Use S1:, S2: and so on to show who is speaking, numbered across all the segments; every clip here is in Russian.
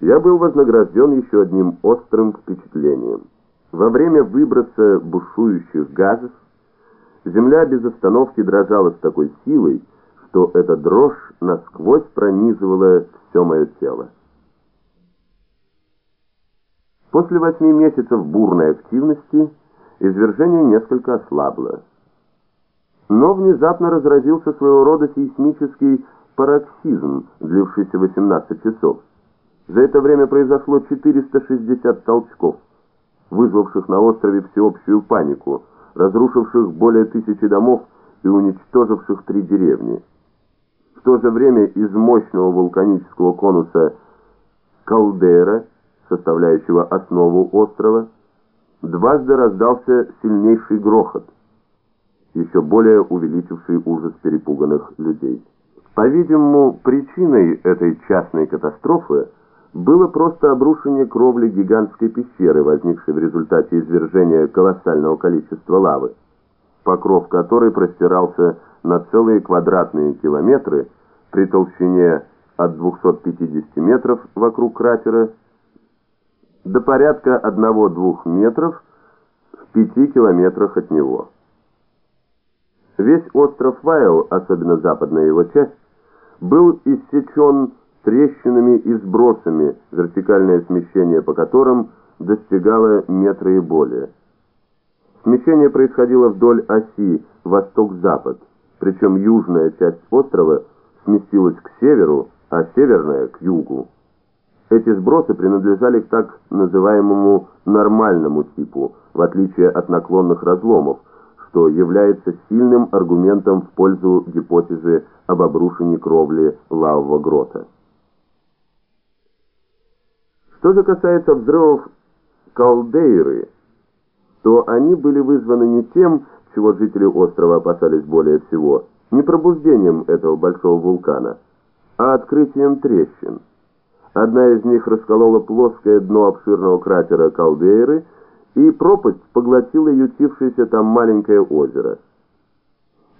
S1: я был вознагражден еще одним острым впечатлением. Во время выброса бушующих газов земля без остановки дрожала с такой силой, что эта дрожь насквозь пронизывала все мое тело. После восьми месяцев бурной активности извержение несколько ослабло. Но внезапно разразился своего рода сейсмический пароксизм, длившийся 18 часов. За это время произошло 460 толчков, вызвавших на острове всеобщую панику, разрушивших более тысячи домов и уничтоживших три деревни. В то же время из мощного вулканического конуса Калдера, составляющего основу острова, дважды раздался сильнейший грохот, еще более увеличивший ужас перепуганных людей. По-видимому, причиной этой частной катастрофы было просто обрушение кровли гигантской пещеры, возникшей в результате извержения колоссального количества лавы, покров которой простирался на целые квадратные километры при толщине от 250 метров вокруг кратера до порядка 1-2 метров в 5 километрах от него. Весь остров Вайл, особенно западная его часть, был иссечен трещинами и сбросами, вертикальное смещение по которым достигало метра и более. Смещение происходило вдоль оси восток-запад, причем южная часть острова сместилась к северу, а северная – к югу. Эти сбросы принадлежали к так называемому нормальному типу, в отличие от наклонных разломов, что является сильным аргументом в пользу гипотезы об обрушении кровли лавового грота. Что же касается взрывов Калдейры, то они были вызваны не тем, чего жители острова опасались более всего, не пробуждением этого большого вулкана, а открытием трещин. Одна из них расколола плоское дно обширного кратера Калдейры, и пропасть поглотила ютившееся там маленькое озеро.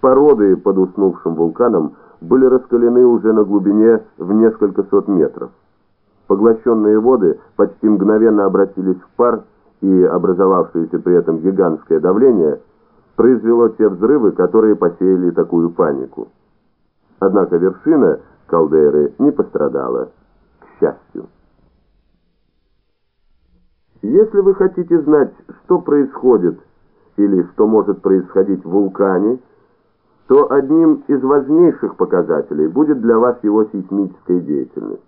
S1: Породы под уснувшим вулканом были раскалены уже на глубине в несколько сот метров. Поглощенные воды почти мгновенно обратились в пар, и образовавшееся при этом гигантское давление произвело те взрывы, которые посеяли такую панику. Однако вершина калдеры не пострадала, к счастью. Если вы хотите знать, что происходит или что может происходить в вулкане, то одним из важнейших показателей будет для вас его сейсмическая деятельность.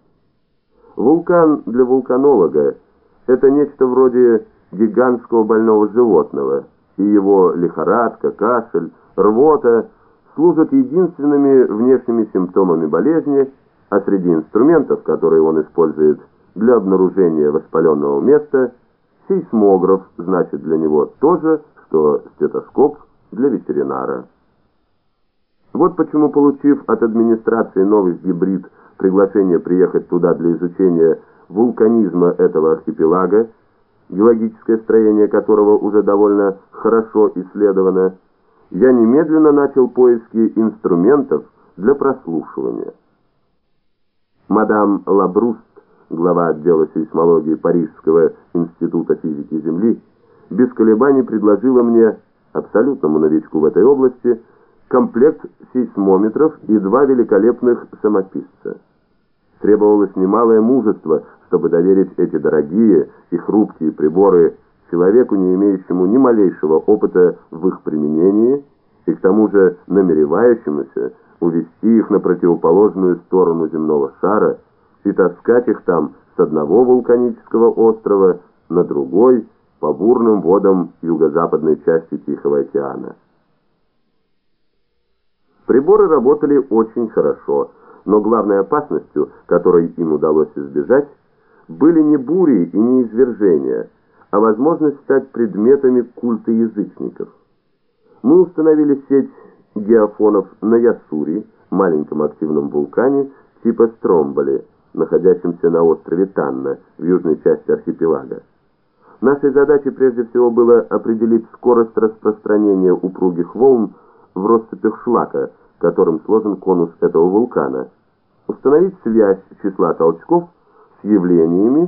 S1: Вулкан для вулканолога – это нечто вроде гигантского больного животного, и его лихорадка, кашель, рвота служат единственными внешними симптомами болезни, а среди инструментов, которые он использует для обнаружения воспаленного места, сейсмограф значит для него то же, что стетоскоп для ветеринара. Вот почему, получив от администрации новый гибрид приглашение приехать туда для изучения вулканизма этого архипелага, геологическое строение которого уже довольно хорошо исследовано, я немедленно начал поиски инструментов для прослушивания. Мадам Лабруст, глава отдела сейсмологии Парижского института физики Земли, без колебаний предложила мне, абсолютному новичку в этой области, комплект сейсмометров и два великолепных самописца. Требовалось немалое мужество, чтобы доверить эти дорогие и хрупкие приборы человеку, не имеющему ни малейшего опыта в их применении и к тому же намеревающемуся увести их на противоположную сторону земного шара и таскать их там с одного вулканического острова на другой по бурным водам юго-западной части Тихого океана. Приборы работали очень хорошо, но главной опасностью, которой им удалось избежать, были не бури и не извержения, а возможность стать предметами культа язычников. Мы установили сеть геофонов на Ясури, маленьком активном вулкане типа Стромболи, находящемся на острове Танна в южной части архипелага. Нашей задачей прежде всего было определить скорость распространения упругих волн в россыпях шлака, которым сложен конус этого вулкана, установить связь числа толчков с явлениями,